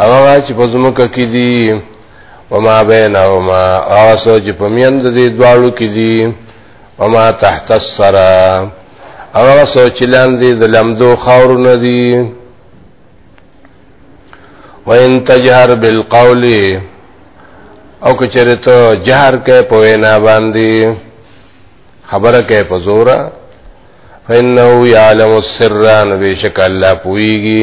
هغه چې په زمکه کې دي وما بینهما او سوچ په میند دې دواړو کې دي وما تحت السرا او سوچ لاندې د لمدو خاور نه دي وان تجهر بالقول او کچره ته جهر کې په وینا باندې خبره کې په زور فإنه يعلم السر نو بشک الله پويږي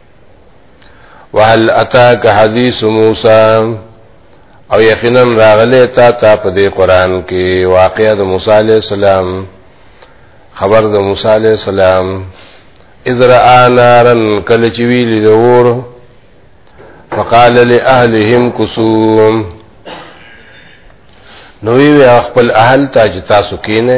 وهل اتاک حدیث موسی او یقینا راغله تا ته په دې قران کې واقعا د موسی علی السلام خبر د موسی علی السلام اذر انارن کله چې ویل د ور فقال لاهلهم قسوم نو وی خپل اهل ته چې تاسو کینه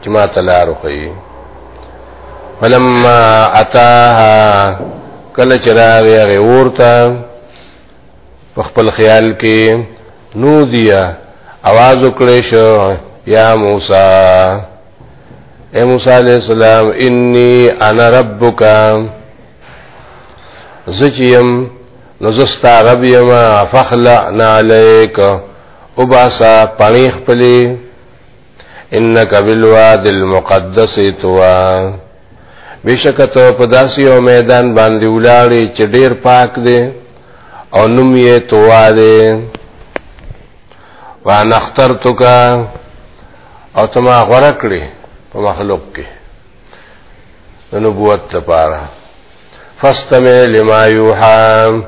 چې ما ته لار وښیي فلما اتاها کله چې راغی هغې اور ته په خپل خیال کې نودیه اواز وکړی شو یا موسی اے موسی علیہ السلام انی انا ربک زچیم نزستا رب یما فخلع نعلیک او باسا پنی خپلی انک بالواد المقدس توا بشکته په داسې یو میدان باندې ولاړې چې ډیر پاک دی او نوم یې توا دی وانا اخترتک او تما غره کړې په مخلوق کې نبوت لپاره فاستمع لما يوحى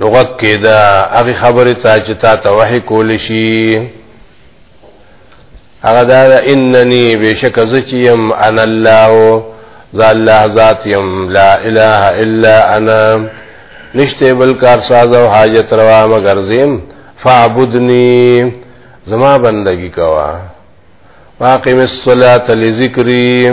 نو غږ کېده هغې خبرې ته چې تا ته وحې کولی شي هغه دا ده انني بېشکه زه چې یم انا الله زه الله ذات یم لا اله الا انا نشته بل کار ساز او حاجت روا مگر زم فعبدنی زما بندگی کوا واقم الصلاة لذکری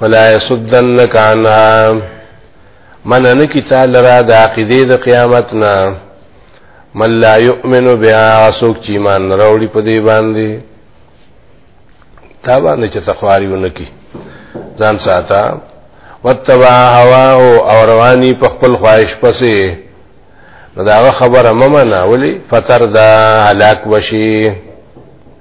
فلا يصدنك عنها من ان کی تعالی را د عقیده د قیامت نه من لا یؤمن بها سوک چې ایمان راوړي په دې باندې تا باندې چې تخواری ونکي ځان ساته وتبع هواه او رواني په خپل خواهش پسې نو دا خبره ممنه ولی فتر دا هلاک وشي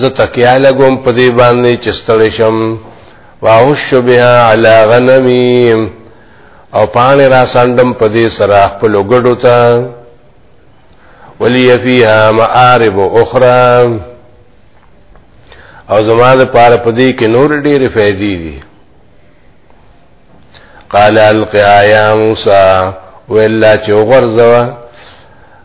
زه تکیا لګوم په دې باندې چې ستړی شم واوش بها علی غنمی او پانی را سندم په دې سره خپل ګډو ته ولی فیها مآرب اخرى او زما د پاره په دې کې نور ډېرې فائدې دي قال القیا یا موسی ولا چې وغرزوا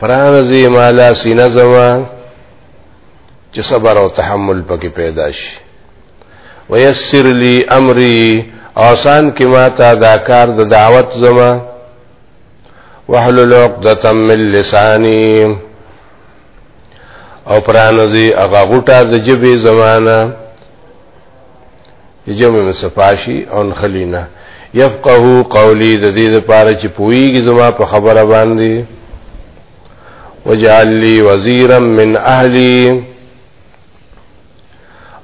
پرانځي مالا سینه زما چې صبر او تحمل پکې پیدا شي ويسر لي امري اوسان کې ما ته دا کار د دعوت زما واحلل عقدة من لساني او پرانځي هغه غټه د جبه زمانہ جمع مصفاشي ان خلینا يفقهو قولي د دې لپاره چې پويږي زما په خبره باندې وجعل لي وزيرا من اهلي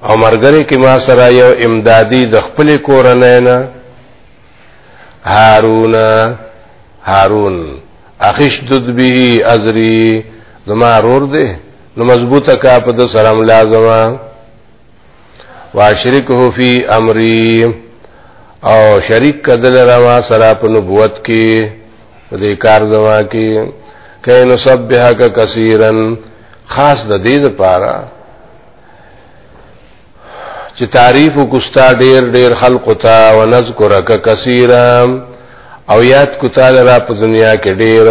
او مرګره کې ما سره یو امدادي د خپل کورنۍ نه هارون هارون اخشدد به ازري زما رور دی نو مضبوطه کا په د سلام لازمه واشرکه فی امری او شریک کدل را ما سره په نبوت کې په دې کار زما کې کینو سبحک کثیرا خاص د دې لپاره چې تعریف کوستا ډیر ډیر خلق تا ونذکرک کثیرا او یاد کو تعالی را په دنیا کې ډیر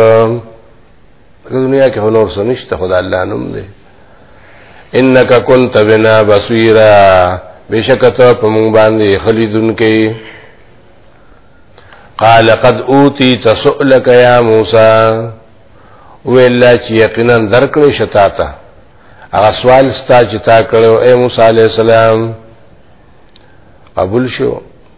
په دنیا کې نور څه نشته خدای الله نوم دی انک کنت بنا بصیرا بشکته په مونږ باندې خلیدون کې قال قد اوتی تسؤلک یا موسی ویلا چې یقینا درکړې شتا ته هغه سوال ستا چې تا کړو اے موسی علی السلام قبول شو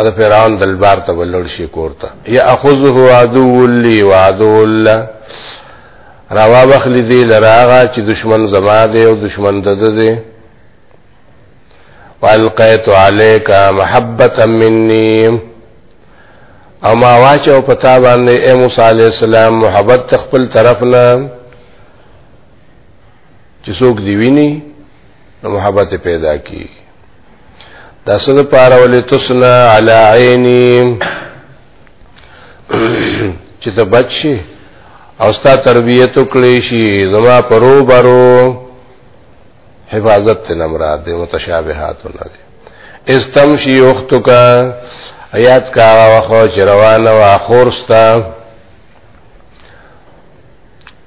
ادا فرعون دلبار ته ولړ شي کورته یاخذه عدو لی وعدو الله روا بخل دی لراغه چې دشمن زما دی او دشمن دده دی والقیت علیک محبتا منی او ما واچو پتا باندې اے موسی علیہ السلام محبت خپل طرف نه چې څوک دی ویني نو محبت پیدا کی دا څه د پاره ولې تسنا علی عینی چې ته بچی او ستا تربیت وکړې شي زما پرو برو حفاظت نه مراد دی متشابهات نه دی استمشی اختک یاد کا واخو چې روانه واخورستا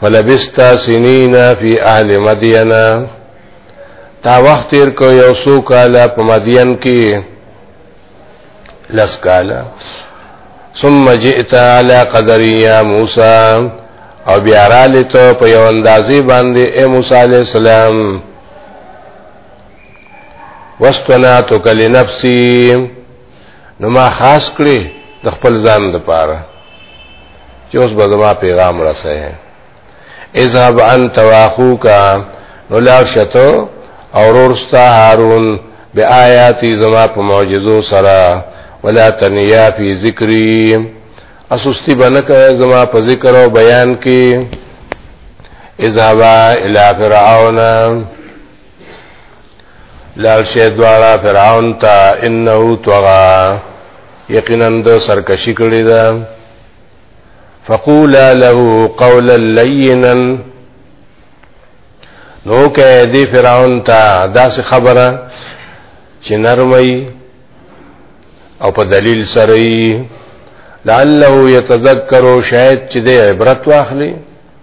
فلبستا سنینا فی اهل مدینا تا وخت تیر کو یو سو کالا په مدین کې لس کالا ثم جئت على قدر یا موسی او بیا را لته په یو اندازې باندې اے موسی علی السلام واستناتک لنفسی نو ما خاص کړي د خپل ځان د پاره چې اوس به زما پیغام رسې اذهب انت واخوك نو لا شتو اورورستا هارون بیااتی زما په معجزو سره ولا تنیا فی ذکری اسستی بنک زما په ذکر او بیان کې اذهب الى فرعون لال شه دواړه فرعون ته انه طغى یقینا د سرکشی کړی دا فقولا له قولا لینا نو کې دی فرعون ته داس خبره چې نرمي او په دلیل سره لعله يتذكر شاید چې د عبرت واخلي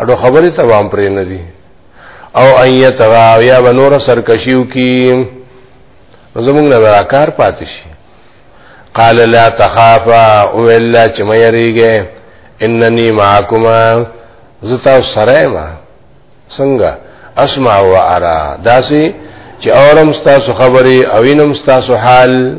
اډو خبره ته وام پرې نه دي او ايت غا یا بنور سرکشیو کی زمونږ نه راکار پاتې شي قال لا تخافا او الا چې مې ریګه انني معكما زتا سره ما څنګه اسمع و ارا داسي چې اورم تاسو خبري او وینم تاسو حال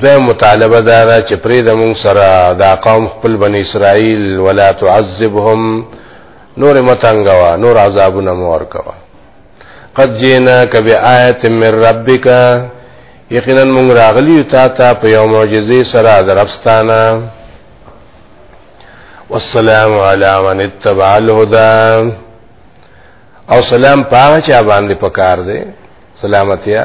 دوی مطالبه دارا چې پرې د مونږ سره دا قوم خپل بنی اسرائیل ولا تعذبهم نور متنګوا نور عذابونه مور کوا قد جینا کبی آیت من ربک یقینا مونږ راغلی تا ته په یو معجزه سره درفستانه والسلام علی من اتبع الهدى او سلام پاغه چا باندې پکار دی سلامتیا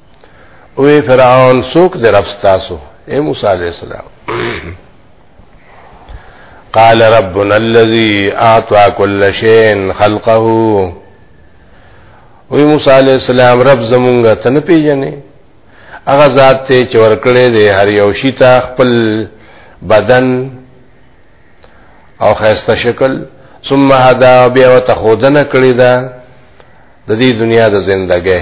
وی فرعون سوک در افستاسو اے موسی علیہ السلام قال ربنا الذي اعطى كل شيء خلقه وی موسی علیہ السلام رب زمونږه تن پیژنې هغه ذات ته چې ورکړې دی هر یو شی ته خپل بدن او خیسته شکل ثم هدا بیا وتخودنه کړی دا د دې دنیا د زندګۍ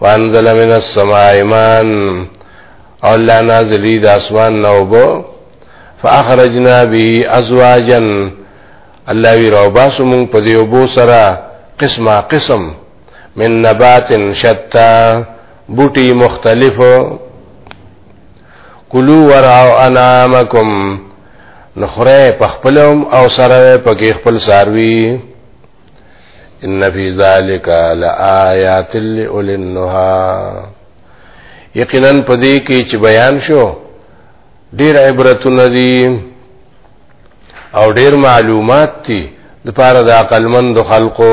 وانزل من السماء ماء او الله نازلی د اسمان نوبو فاخرجنا به ازواجا الله وی رو باسو مون په دیو بو سره قسمه قسم من نبات شتا بوټي مختلفو کلو ورعو انعامکم نخره پخپلم او سره پکې خپل ساروي ان فی ذالک لآیات لأولی النها یقینا پدې کې چې بیان شو ډیر عبرتونه دي او ډیر معلومات دي د پاره د عقلمند خلقو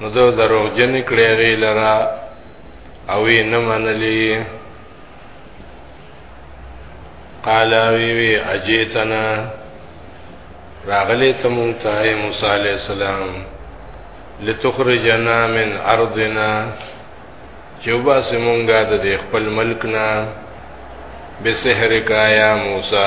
نو دا دروغ جن کړی غی لرا او یې نه منلی قال وی وی اجیتنا راغلی ته مونږ ته موسی علی السلام لتخرجنا من ارضنا چې وباسه مونږه د خپل ملک نه بسحر کا یا موسی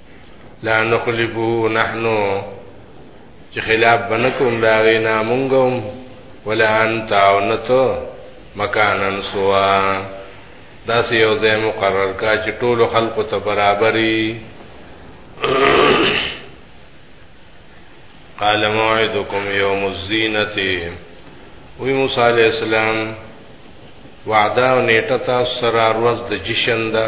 لا نخلفو نحنو چې خلاف بنکوم دا غینا مونږوم ولا انت او نتو مکانن سوا دا سی یو ځای مقرر کا چې ټول خلق ته برابرۍ قال موعدكم يوم الزينه وی موسی علیہ السلام وعده او نیټه تاسو سره ورځ د جشن ده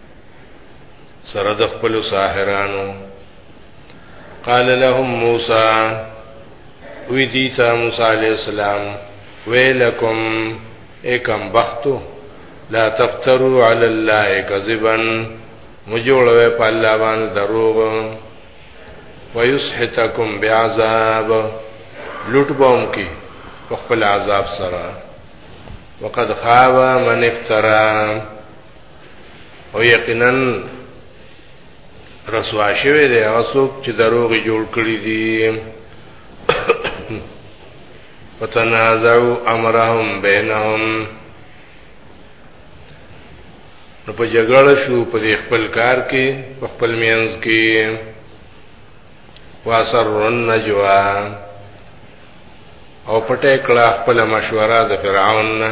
سره د خپل ساحرانو قال لهم موسی وی دی تا موسی علی السلام ویلکم اکم بختو لا تفتروا علی الله کذبا مجوړوي په الله باندې دروغ ويسحتکم بعذاب لوټ بوم کی په خپل عذاب سره وقد خاب من افترا او یقینا رسوا شوی دی هغه څوک چې دروغ جوړ کړی دي وتنازعوا امرهم بینهم نو په جګړه شو په خپل کار کې په خپل مینز کې واسر النجوا او پټه کړه خپل مشوره د فرعون نه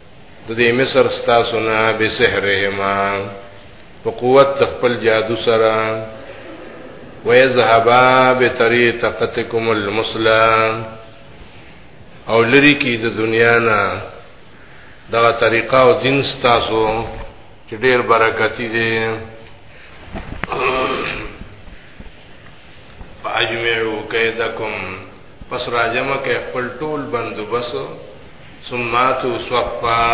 د دې مصر ستاسو نه به سحرهما په قوت خپل جادو سره ويذهبا بطريقتكم المصلى او لری کی د دنیا نه دا طریقه او دین ستاسو چې ډیر برکتی دی فاجمعو قیدکم پس راجم کې خپل ټول بندوبس سماتو صفا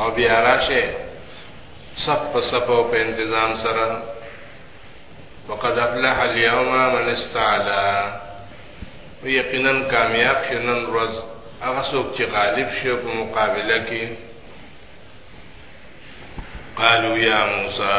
او بیا راشه صف په صف او په تنظیم سره وقد افلح اليوم من استعلا یقینا کامیاب شنن روز هغه څوک چې غالب شو په مقابله کې قالوا يا موسى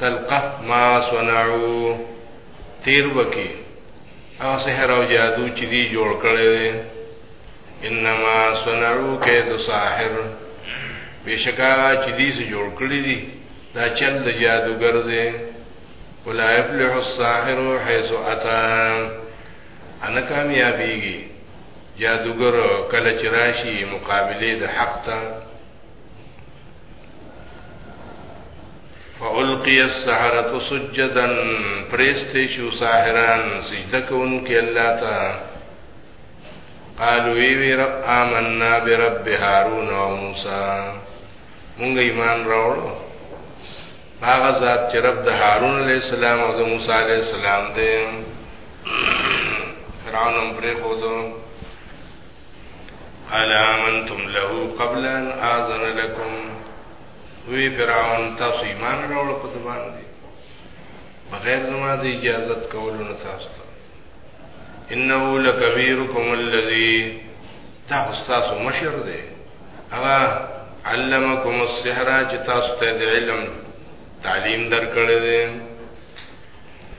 تلقف ما صنعو تیر وکی هغه سحر او جادو چې دی جوړ کړی دی انما صنعو کید ساحر بشکا چې دی سه جوړ کړی دی دا چل د جادوګر دی ولا يفلح الساحر حيث اتى انا کامیابیږي جادوګر کله چې راشي مقابله د حق ته فالقي السحرة سجدا پرېستې شو ساحران سجده کوونکي الله ته قالوا وی رب آمنا برب هارون او موسی مونږ ایمان راوړو هغه ذات چې رب د هارون علی السلام او د موسی علی السلام دی فرعون هم پرې خو الا منتم له قبل ان اذن لكم وی فرعون تاسو ایمان راوړ په دبان دي بغیر زما د اجازه کولو نه تاسو ته انه لکبیرکم الذی تاسو تاسو مشر دی هغه علمکم السحر چې تاسو ته د علم تعلیم درکړی دی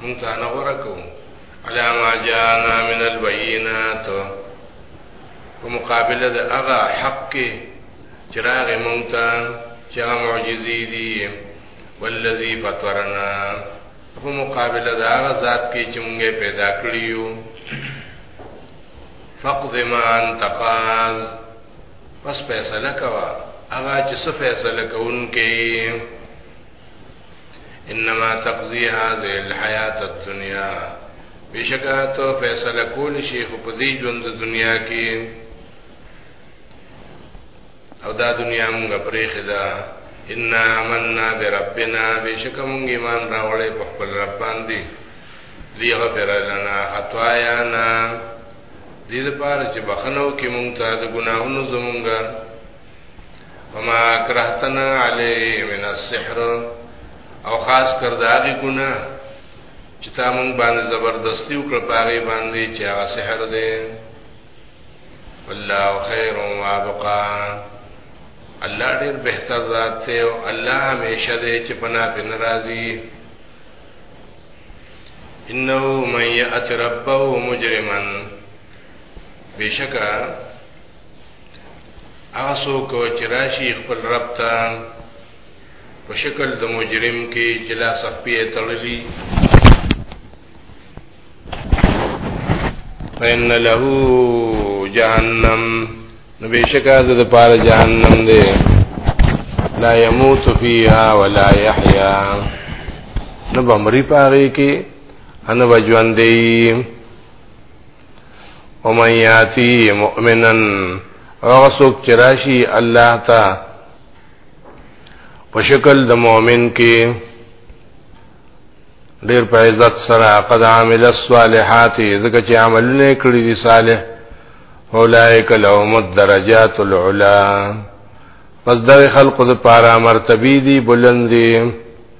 مونږ ته نه غوړه کوو علا ما جانا من البینات په مقابله د هغه حق کې چراغ مونږ ته چې هغه معجزې دي والذي فطرنا په مقابله د هغه ذات کې چې مونږ پیدا کړی یو فقد ما انت قاض پس فیصله کوا هغه چې څه فیصله کوونکې انما تقضی هذه الحیات الدنیا بشکا تو فیصله کول شي خو په دې ژوند دنیا کې او دا دنیا موږ پرې خدا ان آمنا بربنا بشک موږ ایمان راوړې په خپل رب باندې لیغفر لنا خطايانا دې لپاره چې بخنو کې مونږ ته د ګناهونو زمونږه وما کرهتنا علی من السحر او خاص کر داغي ګنا چې تا مونږ باندې زبردستی وکړ پاره باندې چې هغه سحر دی والله خیر و ابقا الله ډیر بهتر ذات دی او الله همیشه دی چې پنا په ناراضي انه من یات ربه مجرما بشکا هغه څوک چې راشي خپل رب ته په شکل د مجرم کې چې لا سخپي تړلي فإن له جهنم نو بشکا د پار جهنم دی لا يموت فيها ولا يحيا نو بمری پاره کې ان بجوان دی ومن یاتی مؤمنا هغه څوک چې راشي الله ته په شکل د مؤمن کې ډیر په عزت سره قد عامل الصالحات ځکه چې عملونه کړی دي صالح اولائک لهم الدرجات العلا پس دغه خلق د پاره مرتبه دي بلندي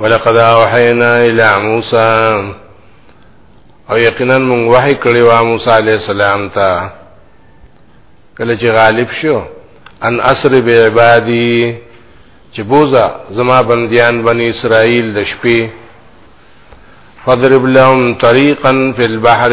ولقد اوحینا الی موسی او یقینا موږ وحی کړی و موسی علی السلام ته کله چې غالب شو ان اسر به عبادی چې بوزا زما بندیان بنی اسرائیل د شپې فضرب لهم طریقا فی البحر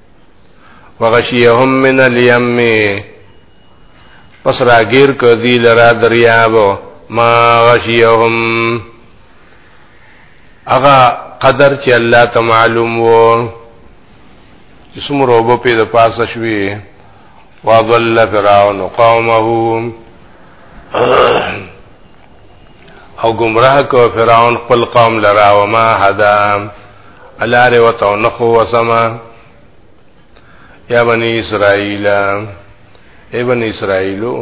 وغشيهم من اليم پس راګیر ک دی لرا دریاب ما غشيهم اغا قدر چې الله ته معلوم وو څومره وب په د پاسه شوي واضل فرعون قومه او گمراه کو فرعون خپل قوم لرا وما هدا الار وتو نخو وسما یا بنی اسرائیل ای بنی اسرائیلو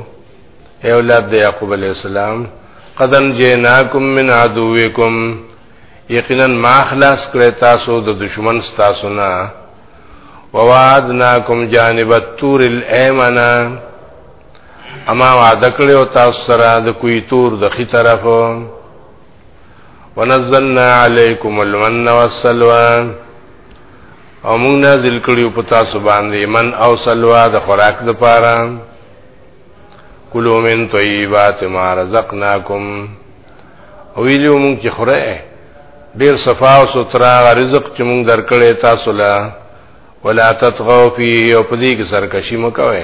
ای اولاد د یعقوب علی السلام قدن جناکم من عدوکم یقینا ما خلاص کړی تاسو د دشمن تاسو نه ووعدناکم جانب التور الایمنه اما وعده کړی او تاسو سره د کوی تور د خي طرف ونزلنا علیکم المن والسلوى او موږ نازل کړیو په تاسو باندې من او سلوا د خوراک د پاره کلو من طیبات ما رزقناکم او ویلو موږ چې خوره ډیر صفا او سترا رزق چې موږ درکړې تاسو لا ولا تطغوا فيه او په دې کې سرکشي مکوئ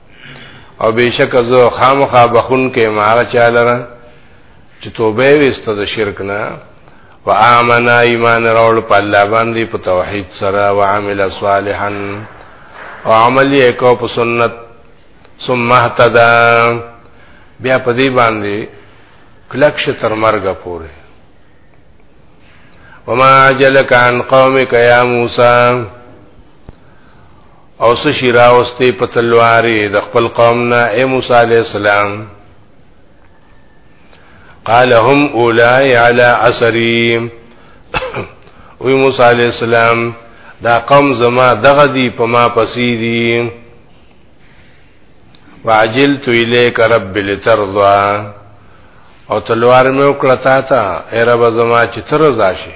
او بشک زه خامخا بخون کې ماغه چاله را چې توبه وسته د شرک نه وآمنا ایمان راول په الله باندې په توحید سره وعمل صالحا او عمل یې کو په سنت ثم اهتدى بیا په دې باندې کلکش تر مرګ پورې وما جلک عن قومک یا موسی او څه شي راوستې په تلوارې د خپل قوم نه اے موسی علیه السلام قال هم اولای علی اثری وی موسی علیه السلام دا قوم زما دغه دی په ما پسې دی وعجلت الیک رب لترضا او تلوار مې وکړه تا ته اے رب زما چې ترضا شي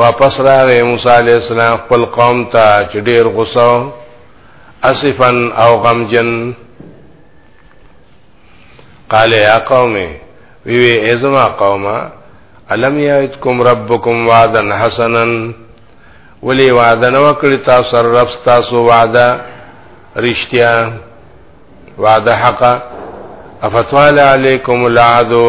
واپس راغی موسی علیہ السلام خپل قوم ته چې ډیر غوسه اسفا او غمجن قال یا قوم وی وی ازما قومه علم یعدکم ربکم وعدا حسنا ولی وعده نو کړی تاسو رب تاسو وعده رښتیا وعده حق افتوال علیکم العدو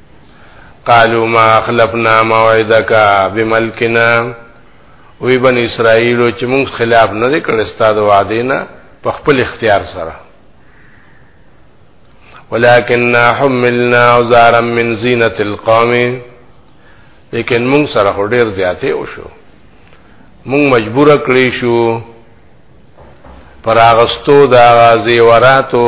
قالو ما اخلفنا موعدک بملکنا وی بن اسرائیل چې موږ خلاف نه کړ استاد وعده نه په خپل اختیار سره ولكننا حملنا اوزارا من زینت القوم لیکن موږ سره ډیر زیاتې وشو موږ مجبور کړی شو پراغستو دا زیوراتو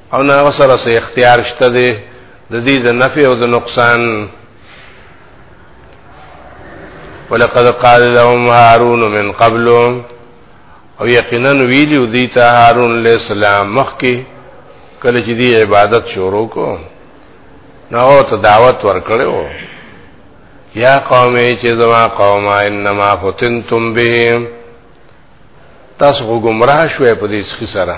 او نه سره سه اختیار شته دی د دې د نفع او د نقصان ولقد قال لهم هارون من قبل او یقینا ویلو دی ته هارون علیہ السلام مخکي کله چې دی عبادت شروع کو نو ته دعوت ورکړو یا قوم چې زما قوم انما فتنتم به تاسو ګمراه شوې په دې څخه سره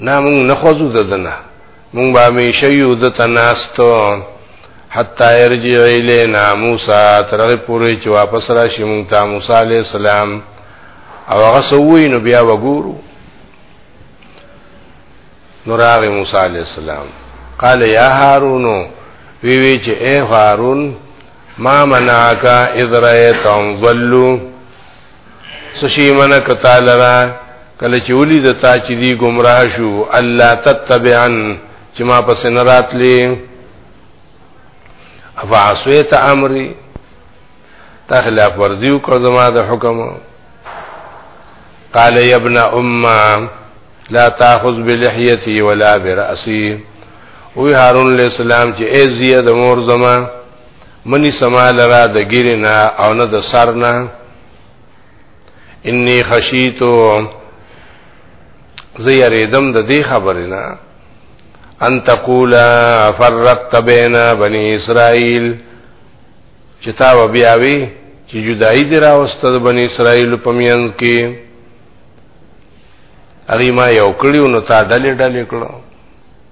نه مونږ نه خوځو ددنه مونږ به همیشه یو د تناستو حتا يرجع الینا موسی ترغه پوری چې واپس راشي مونږ ته موسی علی السلام او هغه سووی نو بیا وګورو نو راغی موسی علی السلام قال یا هارون وی وی چې اے هارون ما منعک اذ رایتهم ضلوا سشی من کتا لرا کله چې ولي د تا چې دی گمراه شو الله تتبعن چې ما پس نه راتلې افعصیت امری تا خلاف ورزی وکړ زما د حکم قال يا ابن امه لا تاخذ بلحيتي ولا براسي وی هارون علیہ السلام چې ای زیه د مور زمان منی سما لرا د ګیره نه او نه د سر نه انی خشیتو زه یریدم د دې خبرې نه ان تقول فرقت بین بنی اسرائیل چې تا و بیاوی چې جدائی دی راوسته د بنی اسرائیل په میانځ کې هغه ما یو کړیو نو تا ډلې ډلې کړو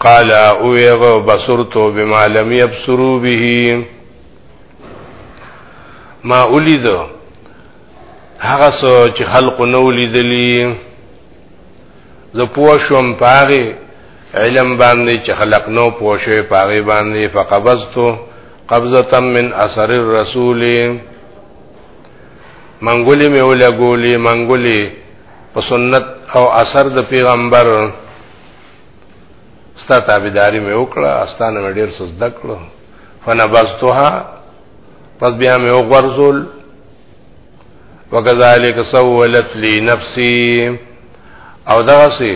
قال اوغه بصرتو بما لم يبصروا به ما اولید هغه څه چې خلق نو لیدلی زه پوه شوم پاره علم باندې چې خلق نو پوه شوی پاره باندې فقبضتو قبضه من اثر الرسول منګولې مې ولګولې منګولې په سنت او اثر د پیغمبر ستا تابعداري مې وکړه استانه مې ډېر څه زده کړو فنبذتها پس بیا مې وغورځول وکذالک سولت لی نفسی او دغه سي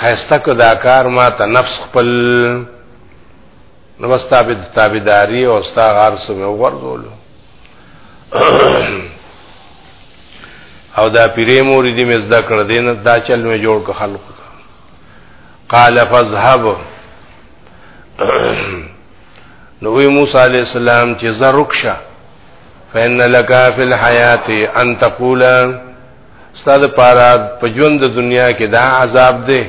خیسته کو دا کار ما ته نفس خپل نو واستابد تابعداري او ستا غار سمه وغورځول او دا پیری مور دې مې زده کړ دین دا چل مې جوړ ک خلق قال فذهب نو وی موسی علی السلام چې زرکشه فإن لك في الحياة أن تقول ستاسو لپاره په ژوند د دنیا کې دا عذاب دی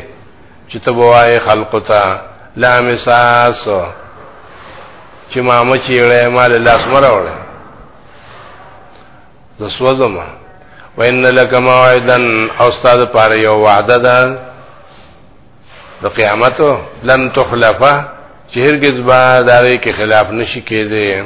چې ته وایې خلق ته لا مساس چې ما مچې وړې مال لاس مروړې د سوزم وان لک موعدا او استاد پر یو وعده ده د قیامت لن تخلفه چې هرگز به دغه کې خلاف نشي کېده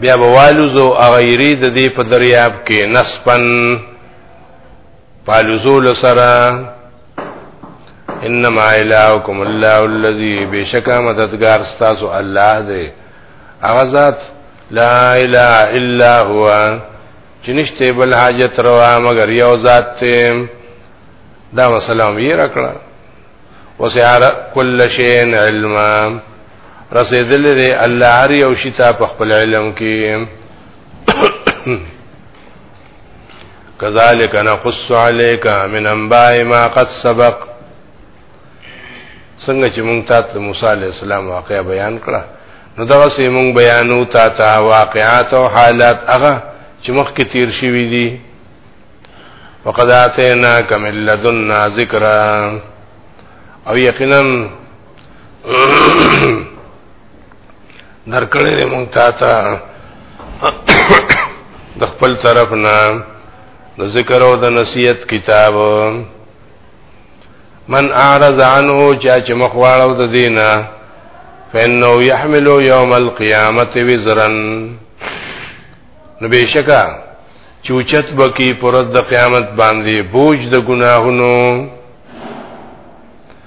بیا بوالوزو اغیری د دې په دریاب کې نسبن پالوزو لسرا انما الهکم الله الذی بشکا مددگار تاسو الله دی هغه ذات لا اله الا هو چې نشته بل حاجت روا مگر یو ذات ته دا مسله یې راکړه وسعر کل شین علما رسیدل دی الله هر یو شی ته په خپل علم کې کذالک نقص علیک من انباء ما قد سبق څنګه چې مونږ ته موسی علی السلام واقعا بیان کړه نو دا سه مونږ بیانو تا ته واقعات او حالات هغه چې مخکې تیر شوی دي وقد اتینا کم لدنا ذکرا او یقینا درکړې دې مونږ تا ته د خپل طرف نه د ذکر او د نصیحت کتاب من اعرض عنه چا چې مخواړو د دینه فإنه يحمل يوم القيامة وزرا نبیشکا چوچت بکی پرد قیامت باندې بوج د گناهونو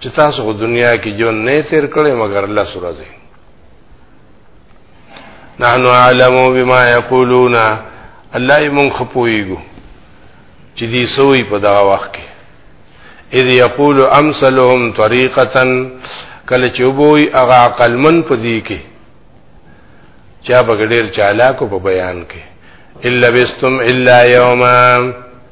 چې تاسو په دنیا کې جون نه تیر کړی مګر الله سره دی نحن عالم بما یقولون الله یې مونږ خپويګو چې دې سوې په دا وخت کې اذ یقول امثلهم طریقه کله چې وبوي هغه عقل من په دې کې چا بغډیر چالاکو په بیان کې الا بستم الا یوما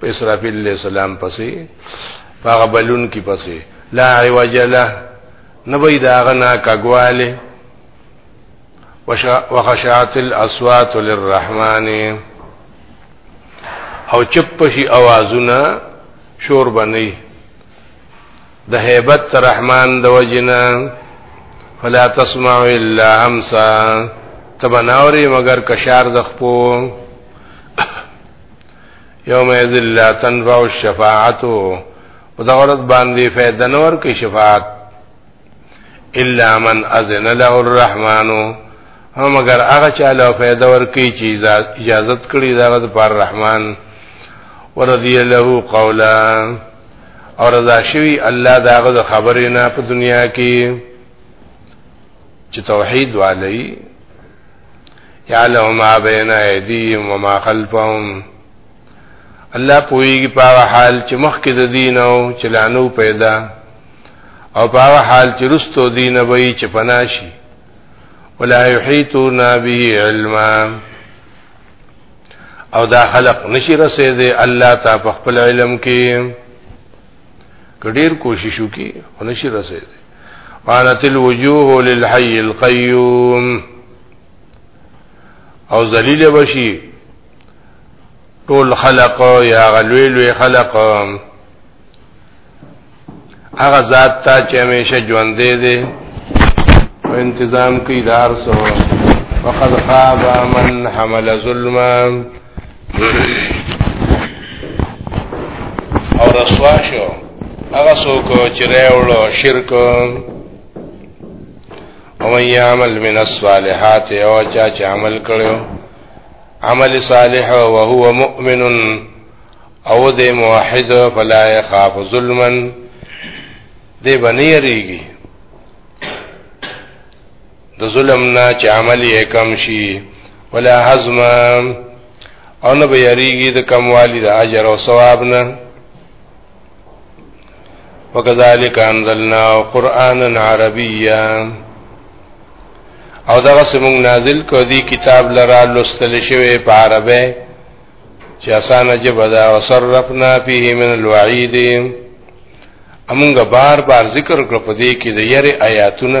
په اسرافیل علیہ السلام پسې هغه بلون کې پسې لا عوج له نبی دا غنا کګواله وخشعت الاصوات للرحمن او چپ شي اوازونه شور بنئ د هیبت رحمان د وجنا فلا تسمع الا همسا تبناوري مگر کشار د خپو یوم یذل لا تنفع الشفاعت او دا ورځ باندې فائدہ نور کې شفاعت الا من اذن له الرحمن هم اگر هغه چا له فائدہ ور کې چې اجازه کړی دا غد پر رحمان ورضی له قولا او رضا شوی الله دا غد خبرې نه په دنیا کې چې توحید والی یعلم ما بین ایدیهم وما خلفهم الله پویږي په حال چې مخکې د دین او چلانو پیدا او په حال چې رستو دین وای چې پناشي ولا یحیتون به علما او دا خلق نشي رسېده الله تا په خپل علم کې کډیر کوشش وکي ونشي رسید قالت الوجوه للحي القيوم او ذلیل بشي ټول خلق یا غلوی لوی خلق هغه ذات ته چې همیشه ژوند دی دی او تنظیم کوي دار سو فقد خاب من حمل ظلما او رسوا شو هغه څوک چې راوړو شرک او من يعمل من الصالحات او چا چې عمل کړو عمل صالح او هو مؤمن او دې موحد فلا يخاف ظلما دې بنيريږي د ظلم نه چې عمل یې کم شي ولا حزم او نه به یریږي د کموالی د اجر او ثواب نه وکذالک انزلنا قرانا عربیا او دغه سمون نازل کو دی کتاب لرا لستل شوی په عربه چې اسانه جبدا وصرفنا فيه من الوعید امونګه بار بار ذکر کړ په دې کې د یری آیاتونه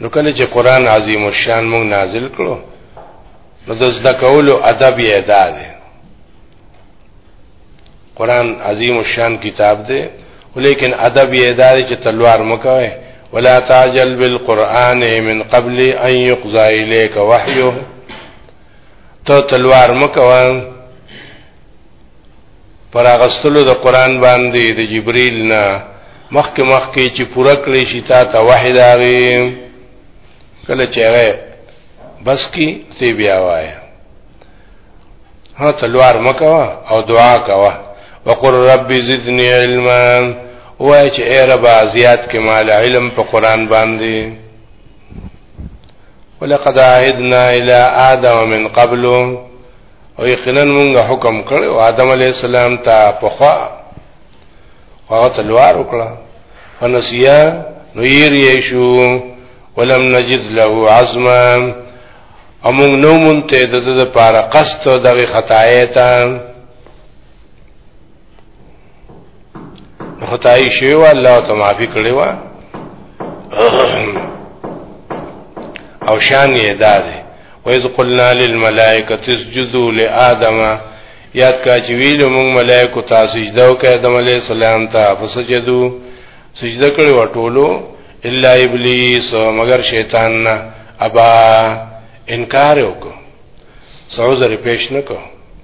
نو کله چې قران عظیم الشان موږ نازل کړو نو د زده کولو ادب یې ادا دی قران عظیم الشان کتاب دی ولیکن ادب یې ادا دی چې تلوار مکوي ولا تعجل بالقران من قبل ان يقضى اليك وحيه ته تلوار مکوه پر اغستلو د قران باندې د جبريل نه مخک مخک چې پوره کړی شي تا ته وحی داوي کله چې هغه بس کی تی بیا وای ها تلوار مکوا او دعا کوا وقر رب زدنی علما وای چې اے رب زیات کې مال علم په قران باندې ولقد عهدنا الى ادم من قبل او یقینا موږ حکم کړو آدم علی السلام ته په خوا هغه تلوار وکړه فنسیا نو یې شو ولم نجد له عزما امون نو مونته د د پاره قصد دغه خطاایتا خدای شوی و الله ته معافي کړی و او شان یې دا دی وَإِذْ قُلْنَا لِلْمَلَائِكَةِ اسْجُدُوا لِآدَمَ یاد کا چې ویل موږ ملائکه ته سجده وکړه آدم علی السلام ته فسجدو سجده کړو ټولو الا ابلیس مگر شیطان نه ابا انکار وکړو سوزر پیش نکو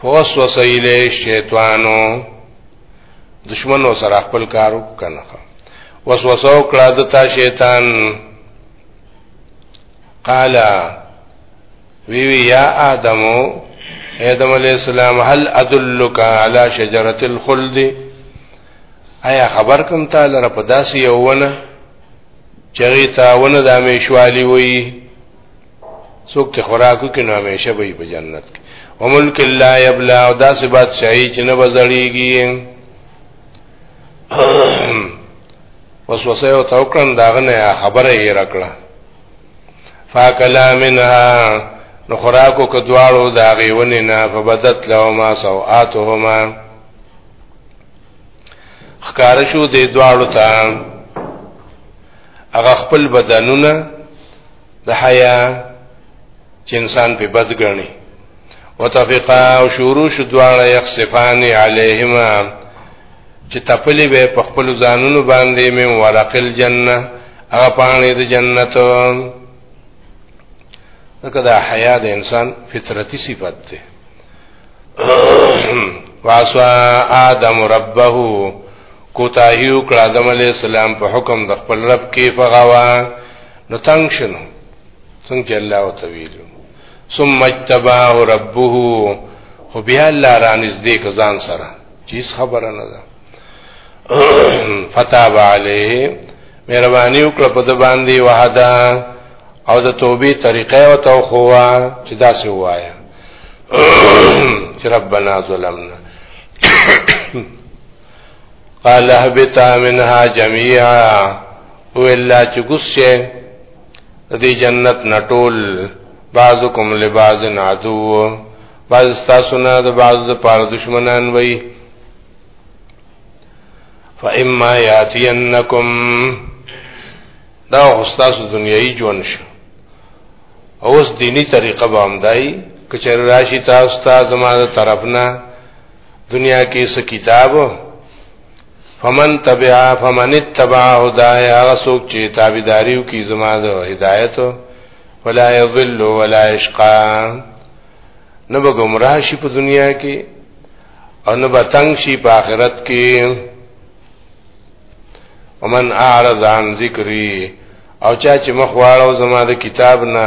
فوسوس الیه شیطانو دشمن و سره خپل کارو کنه وسوسه وکړه د تا شیطان قال وی وی یا آدم آدم علیہ السلام هل ادلک علی شجرۃ الخلد آیا خبر کوم تا لره په داسې یو ونه چغی تا ونه د همیشوالی وی څوک چې خوراکو کې نو همیشه به په جنت کې وملک لا یبلا او دا سه بادشاہي چې نه بزړیږي وسوسه او توکړن داغه نه خبره یې راکړه فاکلا منها نو خوراکو که دواړو داغي ونی نه فبدت لهما سوآتهما خکار شو دې دواړو ته هغه خپل بدنونه د حیا چې انسان په بد ګڼي وتفقا او شروع شو دواړه یخصفان علیهما چې تپلی به په خپل ځانونو باندې مې ورقل جننه هغه پانی د جنت لکه دا حیا د انسان فطرتي صفت ده واسوا آدم ربه کوتاهیو کړه آدم علی السلام په حکم د خپل رب کې فغوا نو تنگ شنو څنګه چې الله او طويل ثم اجتباه ربه خو بیا الله را نږدې کزان سره چیز خبره نه ده فتاب علیه مهرباني وکړه په د باندې وحده او د توبې طریقې او تو خوا چې دا څه وایا چې ربنا ظلمنا قال اهبطا منها جميعا او الا چې ګسه دې جنت نټول بعضکم لبعض عدو بعض تاسو نه د بعض د پاره دشمنان وای فاما یاتینکم دا استاد دنیوي ژوند شو اوس دینی طریقه به امدای کچر راشی تاسو ته زماده طرفنا دنیا کې څه کتابو فمن تبع فمن اتبع هداي هغه څوک چې تابعداریو کی زما د هدایت ولا يضل ولا يشقى نه به گمراه شي په دنیا کې او نه به تنگ شي په آخرت کې ومن اعرض عن ذکری او چا چې مخ واړو زما د کتاب نه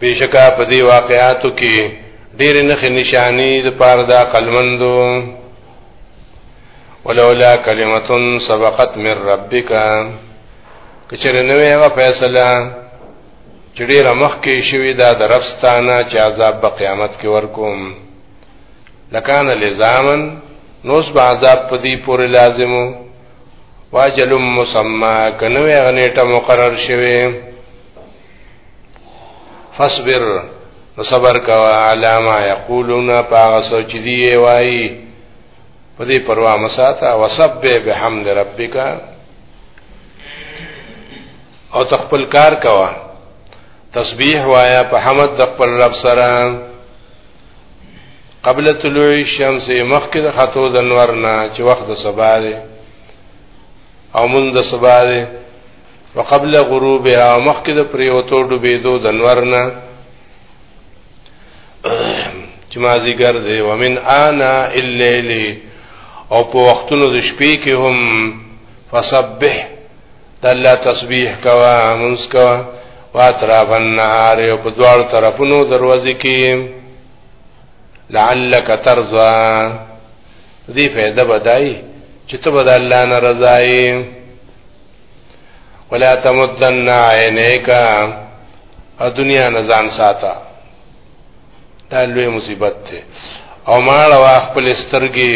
بشکا په دې واقعاتو کې ډېر نه نشانی د پاره دا قلمندو ولولا کلمه سبقت من ربک کچره نوې هغه فیصله چې ډېر مخ کې شوی دا درفستانه چې عذاب په قیامت کې ورکوم لکان لزامن نوس به عذاب په دې پورې لازمو واجل مسما کنوې غنېټه مقرر شوه فصبر نو صبر کوا علامه یقولون پاغه سوچ دی وای په دې پروا مساته وسبح بحمد ربک او تخپل کار کوا تسبیح وایا په حمد د خپل رب سره قبل طلوع الشمس مخکې د خطو د نور نه چې وخت د سبا دی او مون د سبا دی وقبل غروبها مخکې د پریوتو ډوبېدو د نور نه چې مازیګر دی ومن انا الليل او په وختونو د شپې کې هم فسبح د الله تسبیح کوا منس کوا واطراف النهار او په دوړ طرفونو دروازې کې لعلک ترضا دې فائدہ بدای چې ته بد الله نه رضای ولا تمدن عینیک ا دنیا نه ځان ساته دا لوی مصیبت ته او ما لوا خپل سترګې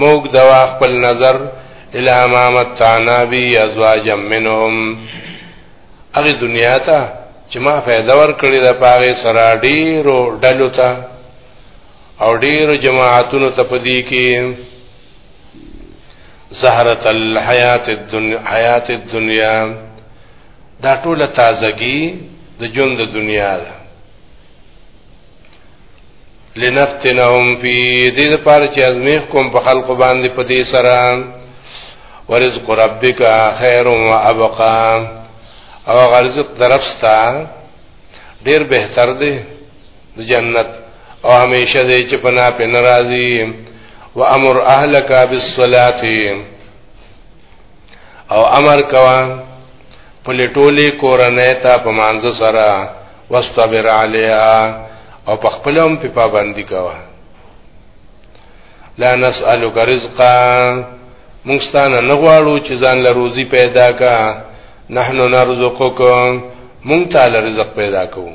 موږ دوا خپل نظر الی امامت تانا بی ازواج منهم هغه دنیا ته چې ما فائدہ ور کړی دا پاره سره ډیرو ډلو ته او ډیر جماعتونو ته پدې کې زهرت الحیات الدنیا حیات الدنیا دا ټوله تازگی د ژوند د دنیا ده لنفتنهم فی دې لپاره چې ازمیخ کوم په خلق باندې په دې سره ورزق ربک خیر و ابقا او رزق درفستا ډیر بهتر دی د جنت او همیشه دې چې پنا په ناراضي و امر اهلک بالصلاه او امر کوا په لټولې کورنۍ ته په مانځ سره واستبر علیها او په خپل هم په پابندي کوا لا نسالک رزقا مونږستانه نه غواړو چې ځان له روزي پیدا کا نحنو نرزقکم مونږ تعالی رزق پیدا کوو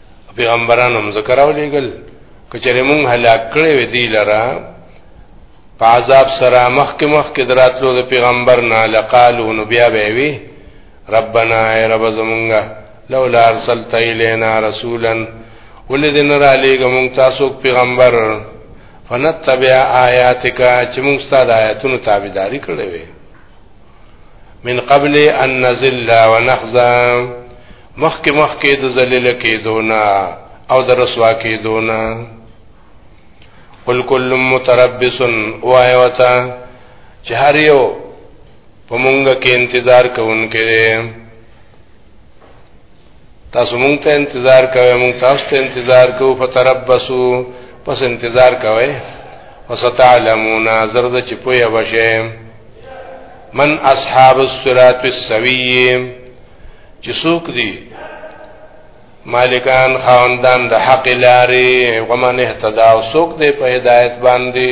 پیغمبران هم ذکر اولیګل کچره مونږ هلاک کړي وې دی لرا په عذاب سره مخ کې مخ کې دراتلو د پیغمبر نه لقالو نو بیا به وی ربنا ای رب زمونږه لولا ارسلت الینا رسولا ولذین را لېګ مونږ تاسو پیغمبر فنتبع آیاتک چې مونږ ستاسو آیاتونو تابعداري کړې وې من قبل ان نزل ونخزم مخکې مخکې د ذلیل کېدونه او د رسوا کېدونه قل کل متربص وایوتا چې هر یو په مونږ کې انتظار کوونکې دی تاسو مونږ ته انتظار کوئ مونږ تاسو ته انتظار کوو فتربصو پس انتظار کوئ وستعلمون زرد چې پوهه بشه من اصحاب الصراط السویم چې څوک دي مالکان خاوندان د حق لارې ومن اهتدا او څوک دې په هدایت باندې